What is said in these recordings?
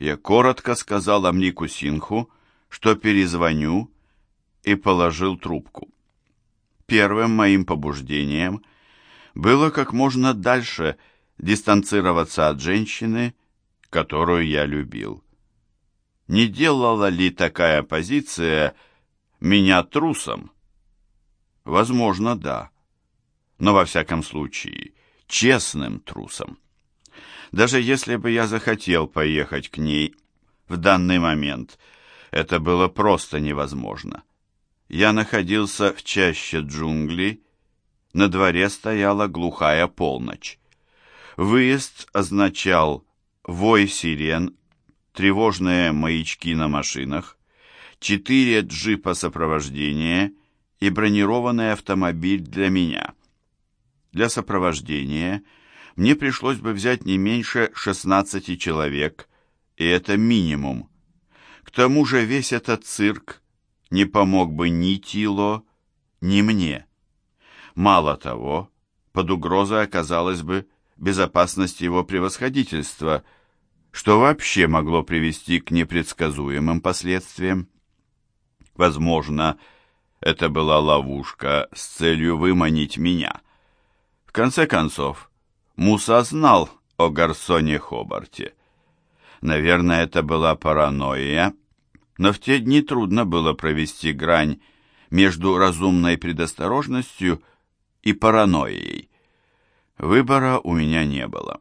Я коротко сказал Амнику Синху, что перезвоню, и положил трубку. Первым моим побуждением было как можно дальше дистанцироваться от женщины, которую я любил. Не делала ли такая позиция меня трусом? Возможно, да. Но во всяком случае, честным трусом. Даже если бы я захотел поехать к ней в данный момент, это было просто невозможно. Я находился в чаще джунглей, на дворе стояла глухая полночь. Выезд означал вой сирен, тревожные маячки на машинах, четыре джипа сопровождения и бронированный автомобиль для меня. Для сопровождения – мне пришлось бы взять не меньше 16 человек, и это минимум. К тому же весь этот цирк не помог бы ни Тило, ни мне. Мало того, под угрозой оказалась бы безопасность его превосходительства, что вообще могло привести к непредсказуемым последствиям. Возможно, это была ловушка с целью выманить меня. В конце концов, Муса знал о Гарсоне Хобарте. Наверное, это была паранойя, но в те дни трудно было провести грань между разумной предосторожностью и паранойей. Выбора у меня не было.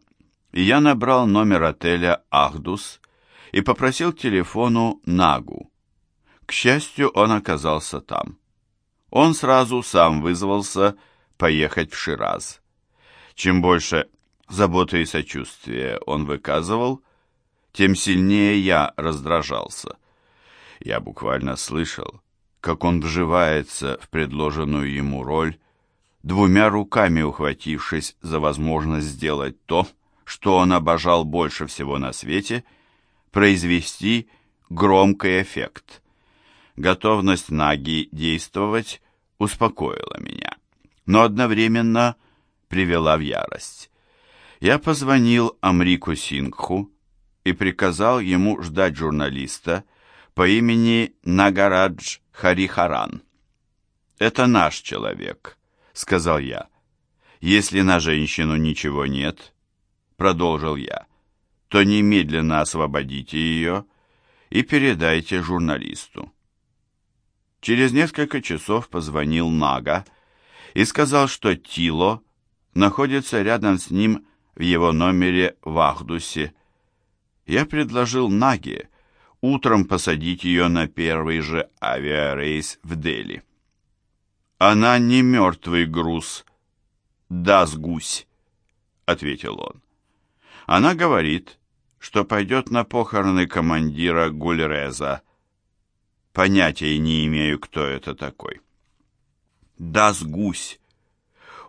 я набрал номер отеля «Ахдус» и попросил телефону Нагу. К счастью, он оказался там. Он сразу сам вызвался поехать в Шираз. Чем больше заботы и сочувствия он выказывал, тем сильнее я раздражался. Я буквально слышал, как он вживается в предложенную ему роль, двумя руками ухватившись за возможность сделать то, что он обожал больше всего на свете, произвести громкий эффект. Готовность Наги действовать успокоила меня, но одновременно – привела в ярость. Я позвонил Амрику Сингху и приказал ему ждать журналиста по имени Нагарадж Харихаран. «Это наш человек», — сказал я. «Если на женщину ничего нет», — продолжил я, «то немедленно освободите ее и передайте журналисту». Через несколько часов позвонил Нага и сказал, что Тило находится рядом с ним в его номере в Ахдусе. Я предложил Наге утром посадить ее на первый же авиарейс в Дели. «Она не мертвый груз, да с гусь», — ответил он. «Она говорит, что пойдет на похороны командира Гульреза. Понятия не имею, кто это такой». «Да с гусь»,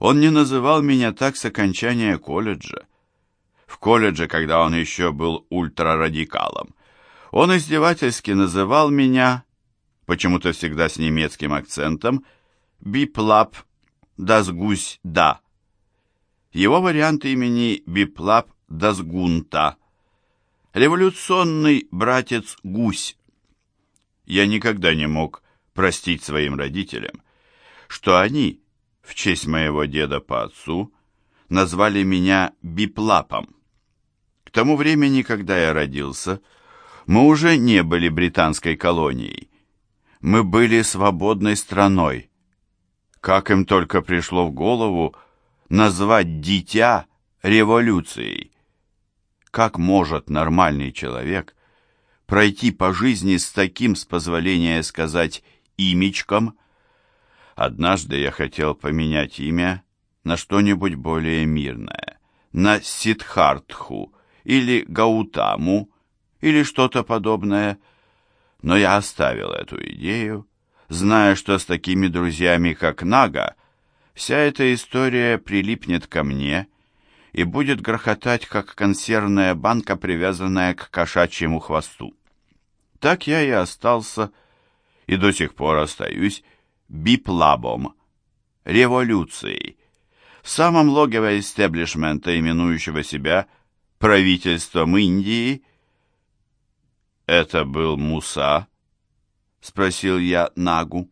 он не называл меня так с окончания колледжа. В колледже, когда он еще был ультрарадикалом, он издевательски называл меня, почему-то всегда с немецким акцентом, «Биплап Дасгусь Да». Его вариант имени Биплап Дасгунта. Революционный братец Гусь. Я никогда не мог простить своим родителям, что они в честь моего деда по отцу, назвали меня Биплапом. К тому времени, когда я родился, мы уже не были британской колонией. Мы были свободной страной. Как им только пришло в голову назвать дитя революцией? Как может нормальный человек пройти по жизни с таким, с позволения сказать, имечком – Однажды я хотел поменять имя на что-нибудь более мирное, на Сидхартху или Гаутаму или что-то подобное, но я оставил эту идею, зная, что с такими друзьями, как Нага, вся эта история прилипнет ко мне и будет грохотать, как консервная банка, привязанная к кошачьему хвосту. Так я и остался, и до сих пор остаюсь биплабом, революцией, в самом логове истеблишмента, именующего себя правительством Индии, это был Муса?» — спросил я Нагу.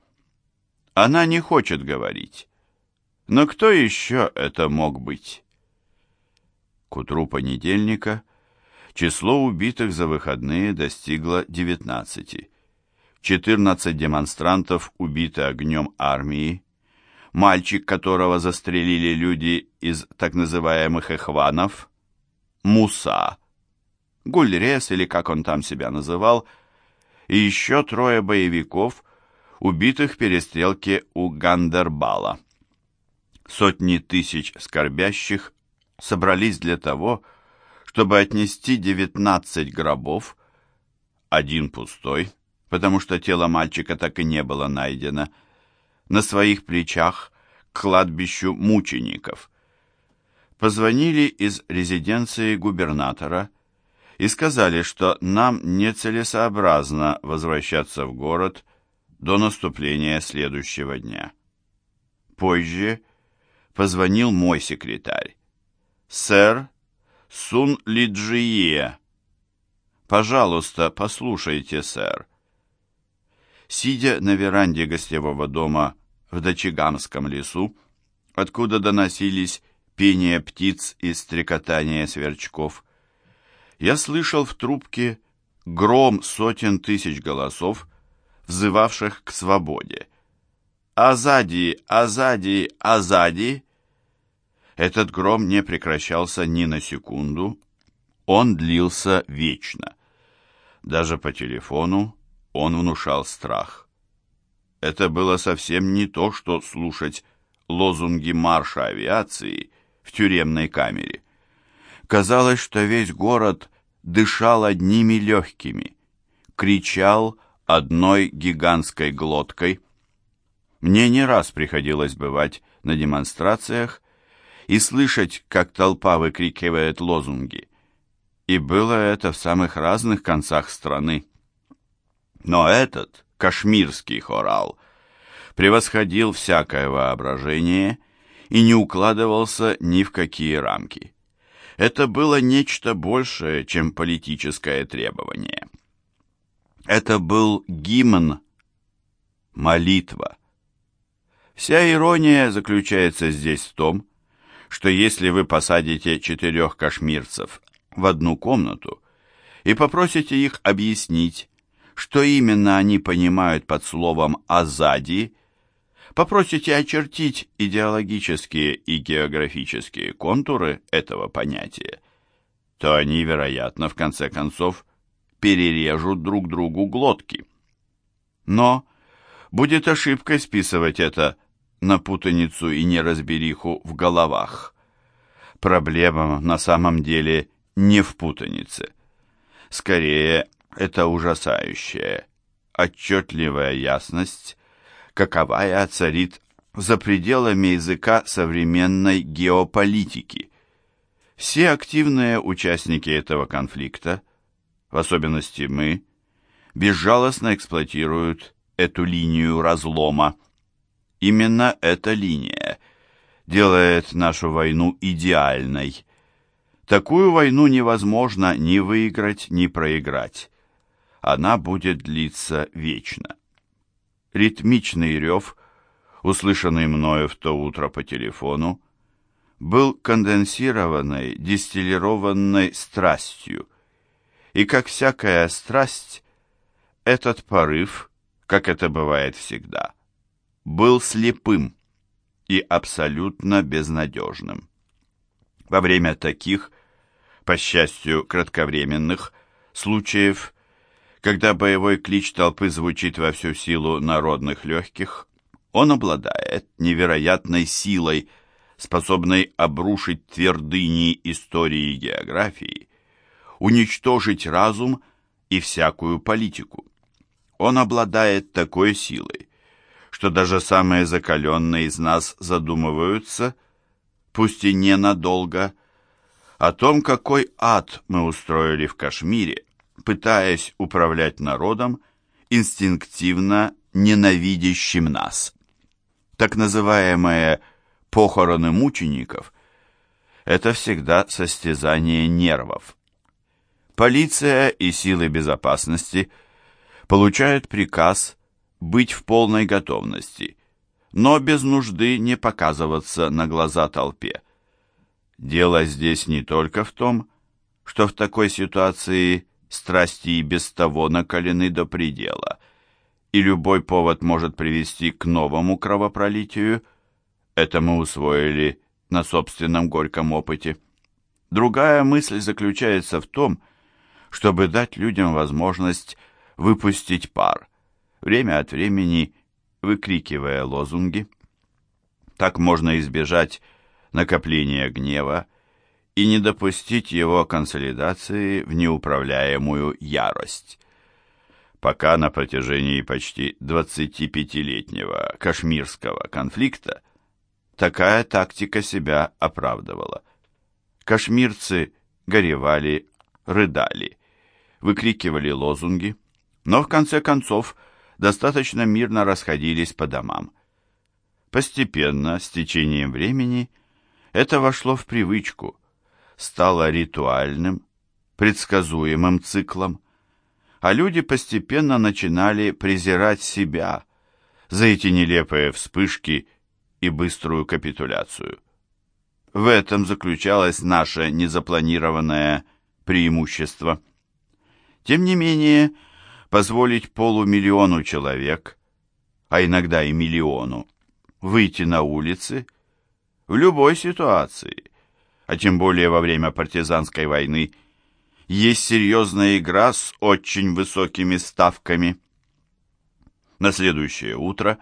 «Она не хочет говорить. Но кто еще это мог быть?» К утру понедельника число убитых за выходные достигло 19. 14 демонстрантов убиты огнем армии, мальчик, которого застрелили люди из так называемых эхванов, Муса, Гульрес или как он там себя называл, и еще трое боевиков, убитых в перестрелке у Гандербала. Сотни тысяч скорбящих собрались для того, чтобы отнести 19 гробов, один пустой, потому что тело мальчика так и не было найдено, на своих плечах к кладбищу мучеников. Позвонили из резиденции губернатора и сказали, что нам нецелесообразно возвращаться в город до наступления следующего дня. Позже позвонил мой секретарь. «Сэр Сун Лиджие». «Пожалуйста, послушайте, сэр». Сидя на веранде гостевого дома в Дачигамском лесу, откуда доносились пение птиц и стрекотание сверчков, я слышал в трубке гром сотен тысяч голосов, взывавших к свободе. «Азади! Азади! Азади!» Этот гром не прекращался ни на секунду, он длился вечно. Даже по телефону он внушал страх. Это было совсем не то, что слушать лозунги марша авиации в тюремной камере. Казалось, что весь город дышал одними легкими, кричал одной гигантской глоткой. Мне не раз приходилось бывать на демонстрациях и слышать, как толпа выкрикивает лозунги. И было это в самых разных концах страны. Но этот, кашмирский хорал, превосходил всякое воображение и не укладывался ни в какие рамки. Это было нечто большее, чем политическое требование. Это был гимн, молитва. Вся ирония заключается здесь в том, что если вы посадите четырех кашмирцев в одну комнату и попросите их объяснить, что именно они понимают под словом «азади», попросите очертить идеологические и географические контуры этого понятия, то они, вероятно, в конце концов, перережут друг другу глотки. Но будет ошибкой списывать это на путаницу и неразбериху в головах. Проблема на самом деле не в путанице. Скорее, это ужасающая, отчетливая ясность каковая царит за пределами языка современной геополитики. Все активные участники этого конфликта, в особенности мы, безжалостно эксплуатируют эту линию разлома. Именно эта линия делает нашу войну идеальной. Такую войну невозможно ни выиграть, ни проиграть. Она будет длиться вечно ритмичный рев, услышанный мною в то утро по телефону, был конденсированной, дистиллированной страстью. И как всякая страсть, этот порыв, как это бывает всегда, был слепым и абсолютно безнадежным. Во время таких, по счастью, кратковременных случаев когда боевой клич толпы звучит во всю силу народных легких, он обладает невероятной силой, способной обрушить твердыни истории и географии, уничтожить разум и всякую политику. Он обладает такой силой, что даже самые закаленные из нас задумываются, пусть и ненадолго, о том, какой ад мы устроили в Кашмире, пытаясь управлять народом, инстинктивно ненавидящим нас. Так называемые похороны мучеников – это всегда состязание нервов. Полиция и силы безопасности получают приказ быть в полной готовности, но без нужды не показываться на глаза толпе. Дело здесь не только в том, что в такой ситуации страсти и без того накалены до предела, и любой повод может привести к новому кровопролитию, это мы усвоили на собственном горьком опыте. Другая мысль заключается в том, чтобы дать людям возможность выпустить пар, время от времени выкрикивая лозунги. Так можно избежать накопления гнева и не допустить его консолидации в неуправляемую ярость. Пока на протяжении почти 25-летнего кашмирского конфликта такая тактика себя оправдывала. Кашмирцы горевали, рыдали, выкрикивали лозунги, но в конце концов достаточно мирно расходились по домам. Постепенно, с течением времени, это вошло в привычку, стало ритуальным, предсказуемым циклом, а люди постепенно начинали презирать себя за эти нелепые вспышки и быструю капитуляцию. В этом заключалось наше незапланированное преимущество. Тем не менее, позволить полумиллиону человек, а иногда и миллиону, выйти на улицы в любой ситуации, а тем более во время партизанской войны, есть серьезная игра с очень высокими ставками. На следующее утро,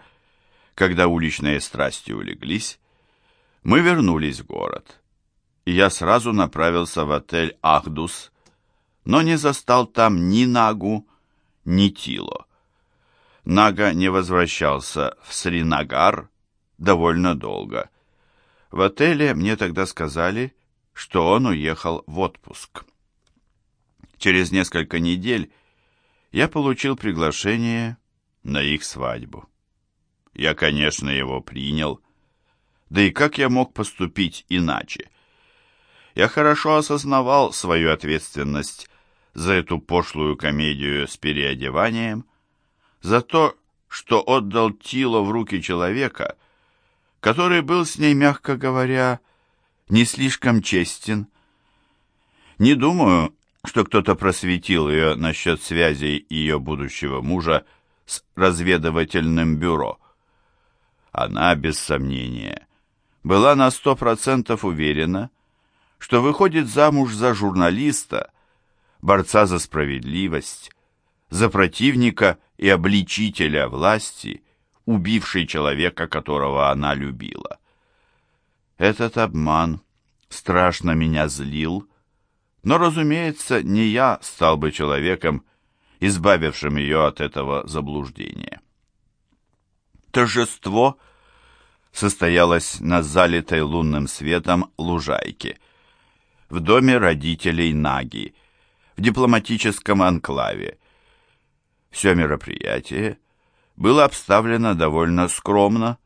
когда уличные страсти улеглись, мы вернулись в город, я сразу направился в отель «Ахдус», но не застал там ни Нагу, ни Тило. Нага не возвращался в Сринагар довольно долго. В отеле мне тогда сказали, что он уехал в отпуск. Через несколько недель я получил приглашение на их свадьбу. Я, конечно, его принял, да и как я мог поступить иначе? Я хорошо осознавал свою ответственность за эту пошлую комедию с переодеванием, за то, что отдал Тило в руки человека, который был с ней, мягко говоря, не слишком честен. Не думаю, что кто-то просветил ее насчет связей ее будущего мужа с разведывательным бюро. Она, без сомнения, была на сто процентов уверена, что выходит замуж за журналиста, борца за справедливость, за противника и обличителя власти, убивший человека, которого она любила. Этот обман страшно меня злил, но, разумеется, не я стал бы человеком, избавившим ее от этого заблуждения. Торжество состоялось на залитой лунным светом лужайке, в доме родителей Наги – в дипломатическом анклаве. Все мероприятие было обставлено довольно скромно,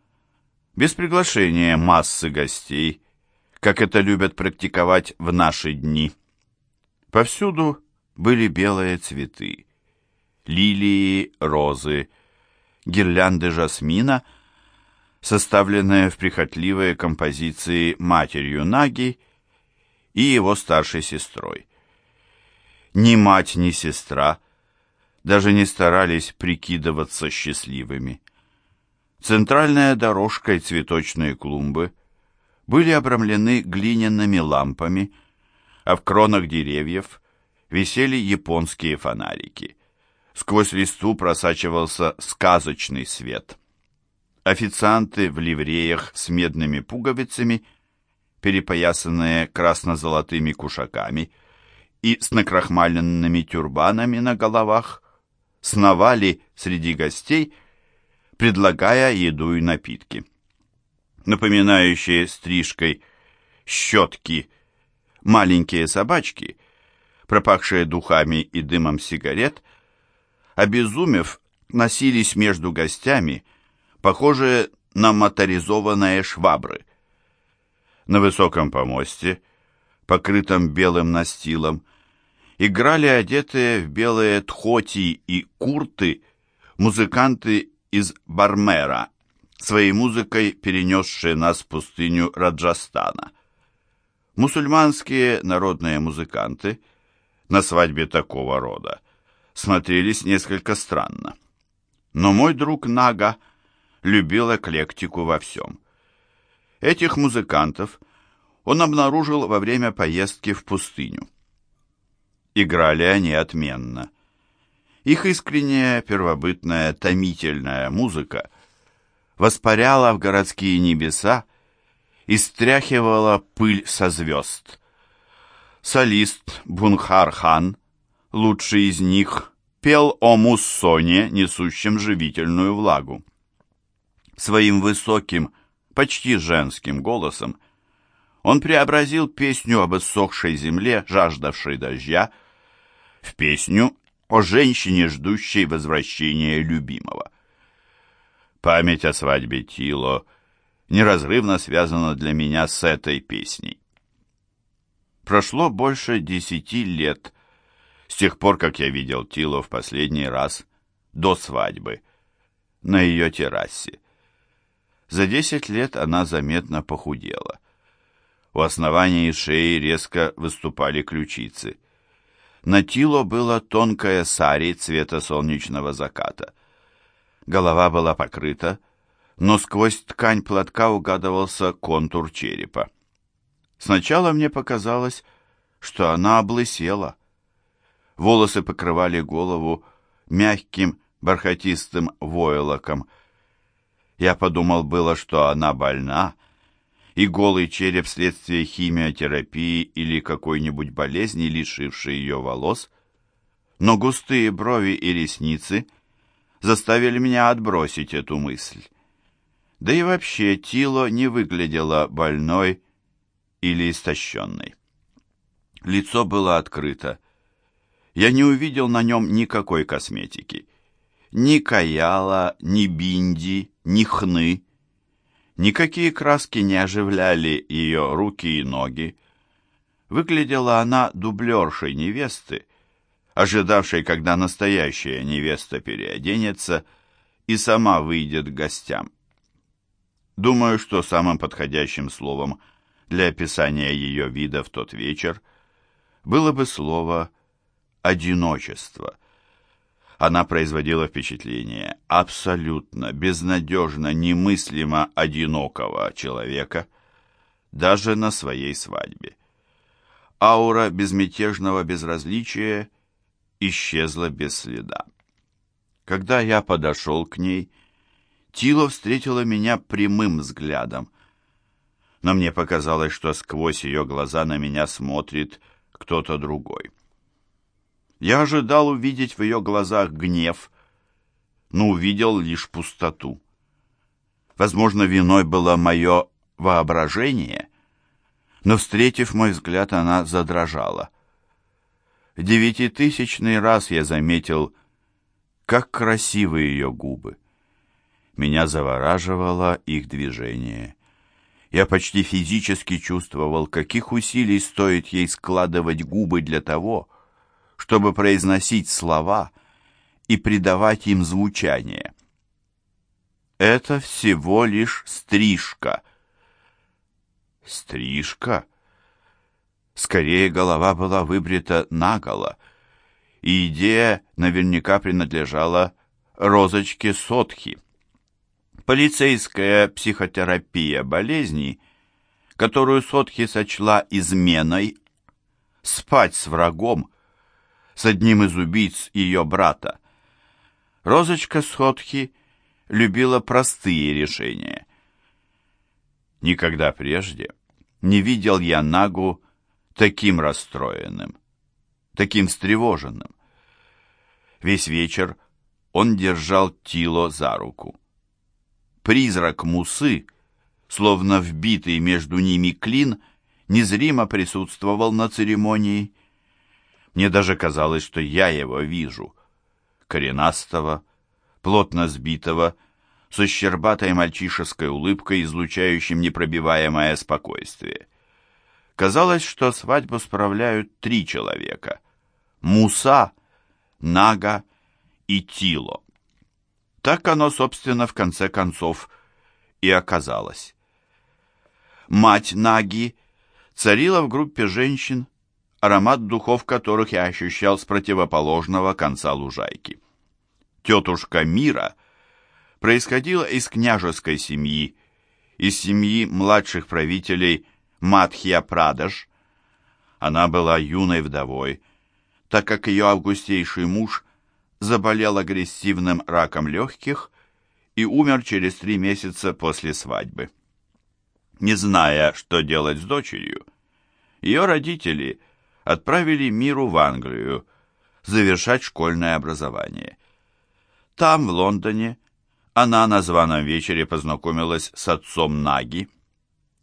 без приглашения массы гостей, как это любят практиковать в наши дни. Повсюду были белые цветы, лилии, розы, гирлянды жасмина, составленные в прихотливые композиции матерью Наги и его старшей сестрой. Ни мать, ни сестра даже не старались прикидываться счастливыми. Центральная дорожка и цветочные клумбы были обрамлены глиняными лампами, а в кронах деревьев висели японские фонарики. Сквозь листву просачивался сказочный свет. Официанты в ливреях с медными пуговицами, перепоясанные красно-золотыми кушаками – и с накрахмаленными тюрбанами на головах сновали среди гостей, предлагая еду и напитки. Напоминающие стрижкой щетки маленькие собачки, пропахшие духами и дымом сигарет, обезумев, носились между гостями, похожие на моторизованные швабры. На высоком помосте, покрытом белым настилом, играли одетые в белые тхоти и курты музыканты из Бармера, своей музыкой перенесшие нас в пустыню Раджастана. Мусульманские народные музыканты на свадьбе такого рода смотрелись несколько странно. Но мой друг Нага любил эклектику во всем. Этих музыкантов он обнаружил во время поездки в пустыню. Играли они отменно. Их искренняя, первобытная, томительная музыка воспаряла в городские небеса и стряхивала пыль со звезд. Солист Бунхар-хан, лучший из них, пел о муссоне, несущем живительную влагу. Своим высоким, почти женским голосом он преобразил песню об иссохшей земле, жаждавшей дождя, в песню о женщине, ждущей возвращения любимого. Память о свадьбе Тило неразрывно связана для меня с этой песней. Прошло больше десяти лет с тех пор, как я видел Тило в последний раз до свадьбы на ее террасе. За десять лет она заметно похудела. У основания шеи резко выступали ключицы. На Тило было тонкое сари цвета солнечного заката. Голова была покрыта, но сквозь ткань платка угадывался контур черепа. Сначала мне показалось, что она облысела. Волосы покрывали голову мягким бархатистым войлоком — я подумал было, что она больна, и голый череп вследствие химиотерапии или какой-нибудь болезни, лишившей ее волос, но густые брови и ресницы заставили меня отбросить эту мысль. Да и вообще Тило не выглядела больной или истощенной. Лицо было открыто. Я не увидел на нем никакой косметики. Ни каяла, ни бинди, ни хны. Никакие краски не оживляли ее руки и ноги. Выглядела она дублершей невесты, ожидавшей, когда настоящая невеста переоденется и сама выйдет к гостям. Думаю, что самым подходящим словом для описания ее вида в тот вечер было бы слово «одиночество», она производила впечатление абсолютно, безнадежно, немыслимо одинокого человека, даже на своей свадьбе. Аура безмятежного безразличия исчезла без следа. Когда я подошел к ней, Тило встретила меня прямым взглядом, но мне показалось, что сквозь ее глаза на меня смотрит кто-то другой. Я ожидал увидеть в ее глазах гнев, но увидел лишь пустоту. Возможно, виной было мое воображение, но, встретив мой взгляд, она задрожала. В девятитысячный раз я заметил, как красивы ее губы. Меня завораживало их движение. Я почти физически чувствовал, каких усилий стоит ей складывать губы для того, чтобы произносить слова и придавать им звучание. Это всего лишь стрижка. Стрижка? Скорее, голова была выбрита наголо, и идея наверняка принадлежала розочке Сотхи. Полицейская психотерапия болезней, которую Сотхи сочла изменой, спать с врагом, с одним из убийц ее брата. Розочка Сходхи любила простые решения. Никогда прежде не видел я Нагу таким расстроенным, таким встревоженным. Весь вечер он держал Тило за руку. Призрак Мусы, словно вбитый между ними клин, незримо присутствовал на церемонии. Мне даже казалось, что я его вижу. Коренастого, плотно сбитого, со щербатой мальчишеской улыбкой, излучающим непробиваемое спокойствие. Казалось, что свадьбу справляют три человека. Муса, Нага и Тило. Так оно, собственно, в конце концов и оказалось. Мать Наги царила в группе женщин, аромат духов которых я ощущал с противоположного конца лужайки. Тетушка Мира происходила из княжеской семьи, из семьи младших правителей Матхья Прадаш. Она была юной вдовой, так как ее августейший муж заболел агрессивным раком легких и умер через три месяца после свадьбы. Не зная, что делать с дочерью, ее родители отправили Миру в Англию завершать школьное образование. Там, в Лондоне, она на званом вечере познакомилась с отцом Наги.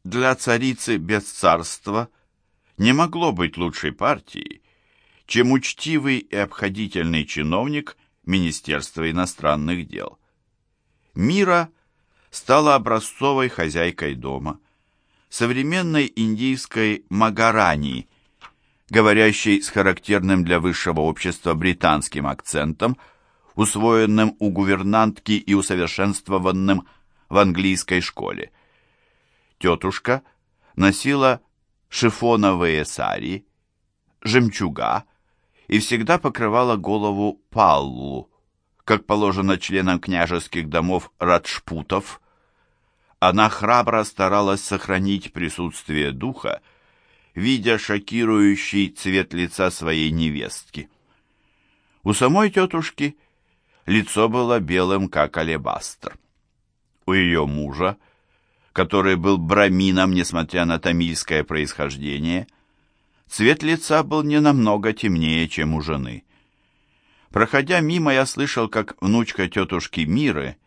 Для царицы без царства не могло быть лучшей партии, чем учтивый и обходительный чиновник Министерства иностранных дел. Мира стала образцовой хозяйкой дома, современной индийской Магарани, говорящей с характерным для высшего общества британским акцентом, усвоенным у гувернантки и усовершенствованным в английской школе. Тетушка носила шифоновые сари, жемчуга и всегда покрывала голову паллу, как положено членам княжеских домов раджпутов. Она храбро старалась сохранить присутствие духа, видя шокирующий цвет лица своей невестки. У самой тетушки лицо было белым, как алебастр. У ее мужа, который был брамином, несмотря на тамильское происхождение, цвет лица был не намного темнее, чем у жены. Проходя мимо, я слышал, как внучка тетушки Миры,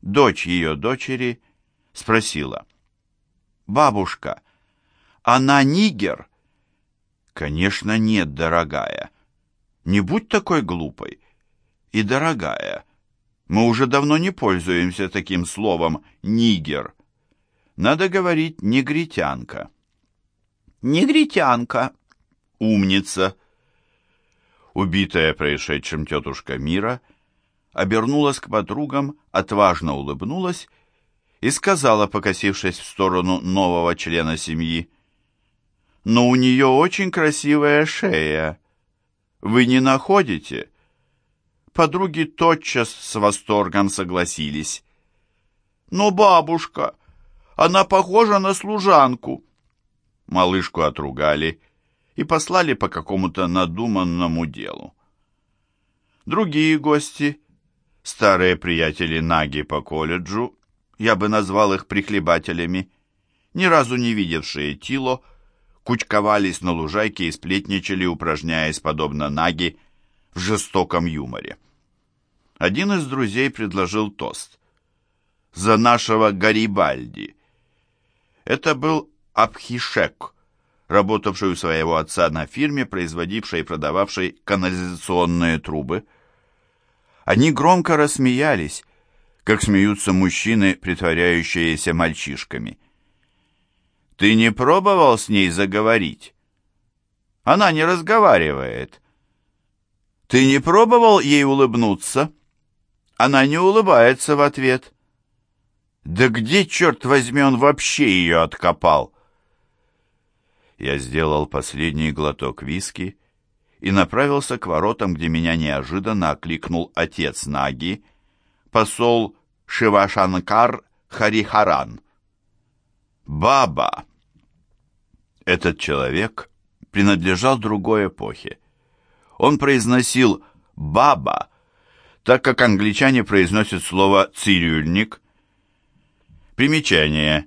дочь ее дочери, спросила. «Бабушка, она нигер?» «Конечно нет, дорогая. Не будь такой глупой. И дорогая, мы уже давно не пользуемся таким словом «нигер». Надо говорить «негритянка». «Негритянка». «Умница» убитая происшедшим тетушка Мира, обернулась к подругам, отважно улыбнулась и сказала, покосившись в сторону нового члена семьи, «Но у нее очень красивая шея. Вы не находите?» Подруги тотчас с восторгом согласились. «Но бабушка, она похожа на служанку!» Малышку отругали и послали по какому-то надуманному делу. Другие гости, старые приятели Наги по колледжу, я бы назвал их прихлебателями, ни разу не видевшие Тило, кучковались на лужайке и сплетничали, упражняясь, подобно Наги, в жестоком юморе. Один из друзей предложил тост. «За нашего Гарибальди!» Это был Абхишек, работавший у своего отца на фирме, производившей и продававшей канализационные трубы. Они громко рассмеялись, как смеются мужчины, притворяющиеся мальчишками. «Ты не пробовал с ней заговорить?» «Она не разговаривает». «Ты не пробовал ей улыбнуться?» Она не улыбается в ответ. «Да где, черт возьми, он вообще ее откопал?» Я сделал последний глоток виски и направился к воротам, где меня неожиданно окликнул отец Наги, посол Шивашанкар Харихаран. «Баба!» Этот человек принадлежал другой эпохе. Он произносил «баба», так как англичане произносят слово «цирюльник». Примечание.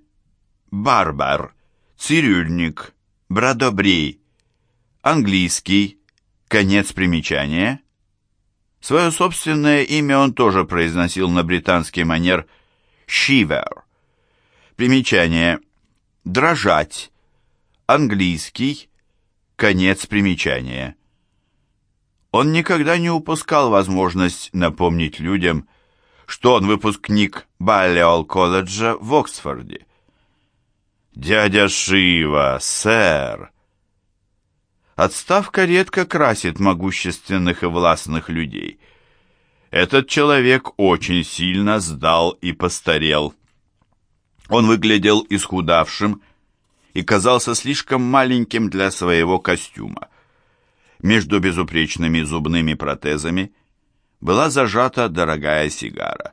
Барбар, цирюльник, Брадобрей. Английский. Конец примечания. Свое собственное имя он тоже произносил на британский манер «shiver». Примечание. Дрожать. Английский. Конец примечания. Он никогда не упускал возможность напомнить людям, что он выпускник Баллиол колледжа в Оксфорде. «Дядя Шива, сэр!» Отставка редко красит могущественных и властных людей. Этот человек очень сильно сдал и постарел. Он выглядел исхудавшим и казался слишком маленьким для своего костюма. Между безупречными зубными протезами была зажата дорогая сигара.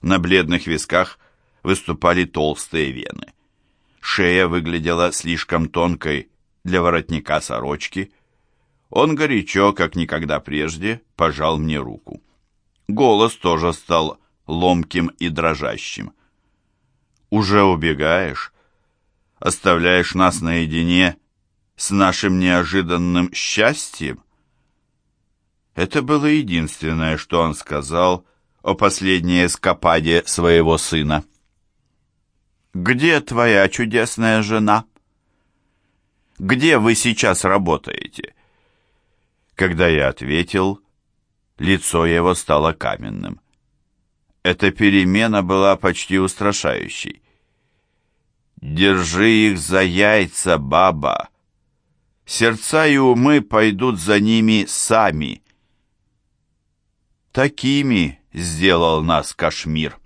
На бледных висках выступали толстые вены. Шея выглядела слишком тонкой для воротника сорочки. Он горячо, как никогда прежде, пожал мне руку. Голос тоже стал ломким и дрожащим. «Уже убегаешь? Оставляешь нас наедине с нашим неожиданным счастьем?» Это было единственное, что он сказал о последней эскападе своего сына. «Где твоя чудесная жена?» Где вы сейчас работаете?» Когда я ответил, лицо его стало каменным. Эта перемена была почти устрашающей. «Держи их за яйца, баба! Сердца и умы пойдут за ними сами!» Такими сделал нас Кашмир.